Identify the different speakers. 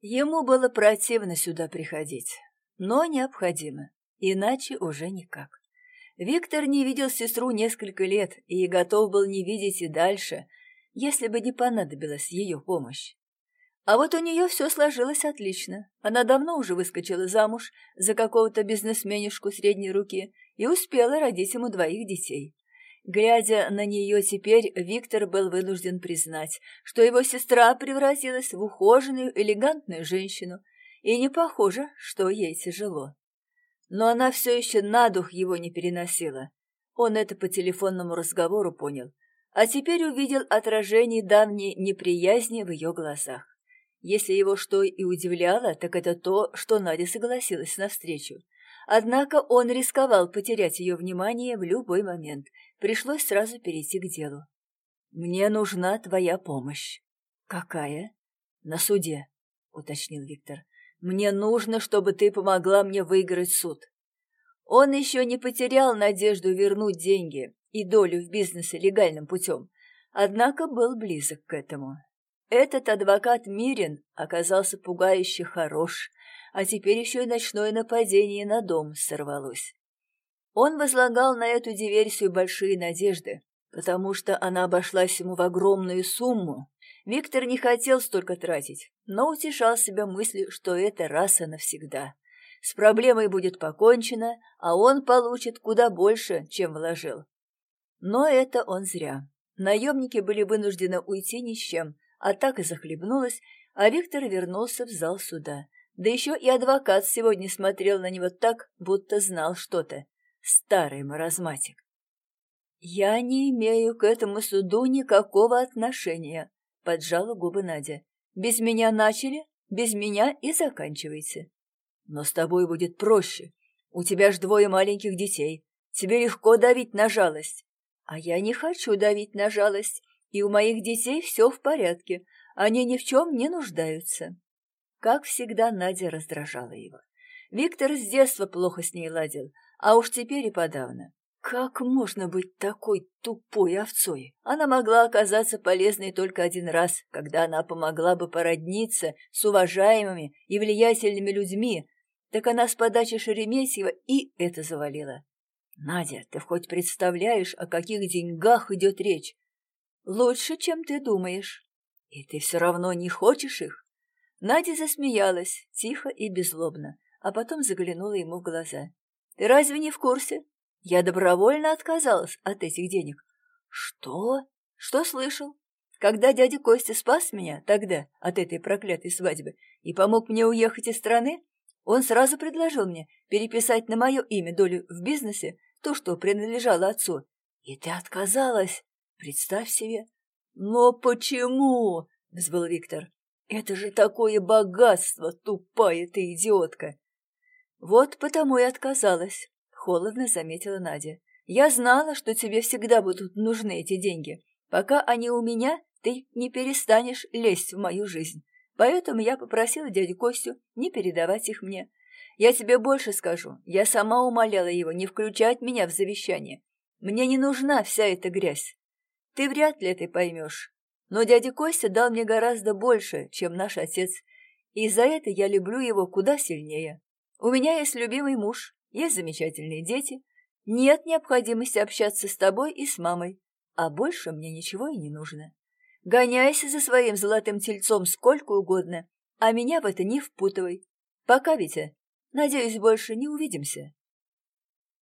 Speaker 1: Ему было противно сюда приходить, но необходимо, иначе уже никак. Виктор не видел сестру несколько лет и готов был не видеть и дальше, если бы не понадобилась ее помощь. А вот у нее все сложилось отлично. Она давно уже выскочила замуж за какого-то бизнесменишку средней руки и успела родить ему двоих детей. Глядя на нее теперь, Виктор был вынужден признать, что его сестра превратилась в ухоженную, элегантную женщину, и не похоже, что ей тяжело. Но она все еще на дух его не переносила. Он это по телефонному разговору понял, а теперь увидел отражение давней неприязни в ее глазах. Если его что и удивляло, так это то, что Надя согласилась на встречу. Однако он рисковал потерять ее внимание в любой момент. Пришлось сразу перейти к делу. «Мне нужна твоя помощь». «Какая?» «На суде», — уточнил Виктор. «Мне нужно, чтобы ты помогла мне выиграть суд». Он еще не потерял надежду вернуть деньги и долю в бизнесе легальным путем, однако был близок к этому. Этот адвокат Мирин оказался пугающе хорош, а теперь еще и ночное нападение на дом сорвалось. Он возлагал на эту диверсию большие надежды, потому что она обошлась ему в огромную сумму. Виктор не хотел столько тратить, но утешал себя мыслью, что это раз и навсегда. С проблемой будет покончено, а он получит куда больше, чем вложил. Но это он зря. Наемники были вынуждены уйти ни с чем, а так и захлебнулась, а Виктор вернулся в зал суда. Да еще и адвокат сегодня смотрел на него так, будто знал что-то. Старый маразматик. «Я не имею к этому суду никакого отношения», — поджала губы Надя. «Без меня начали, без меня и заканчивайте». «Но с тобой будет проще. У тебя ж двое маленьких детей. Тебе легко давить на жалость». «А я не хочу давить на жалость, и у моих детей все в порядке. Они ни в чем не нуждаются». Как всегда, Надя раздражала его. Виктор с детства плохо с ней ладил, а уж теперь и подавно. Как можно быть такой тупой овцой? Она могла оказаться полезной только один раз, когда она помогла бы породниться с уважаемыми и влиятельными людьми, так она с подачи Шереметьева и это завалила. Надя, ты хоть представляешь, о каких деньгах идет речь? Лучше, чем ты думаешь. И ты все равно не хочешь их? Надя засмеялась, тихо и беззлобно, а потом заглянула ему в глаза. «Ты разве не в курсе? Я добровольно отказалась от этих денег». «Что? Что слышал? Когда дядя Костя спас меня тогда от этой проклятой свадьбы и помог мне уехать из страны, он сразу предложил мне переписать на мое имя долю в бизнесе, то, что принадлежало отцу. И ты отказалась, представь себе. «Но почему?» — взвыл Виктор. Это же такое богатство, тупая ты идиотка. Вот потому и отказалась, холодно заметила Надя. Я знала, что тебе всегда будут нужны эти деньги. Пока они у меня, ты не перестанешь лезть в мою жизнь. Поэтому я попросила дядю Костю не передавать их мне. Я тебе больше скажу. Я сама умоляла его не включать меня в завещание. Мне не нужна вся эта грязь. Ты вряд ли это поймешь. Но дядя Костя дал мне гораздо больше, чем наш отец, и за это я люблю его куда сильнее. У меня есть любимый муж, есть замечательные дети, нет необходимости общаться с тобой и с мамой, а больше мне ничего и не нужно. Гоняйся за своим золотым тельцом сколько угодно, а меня в это не впутывай. Пока, Витя. Надеюсь, больше не увидимся.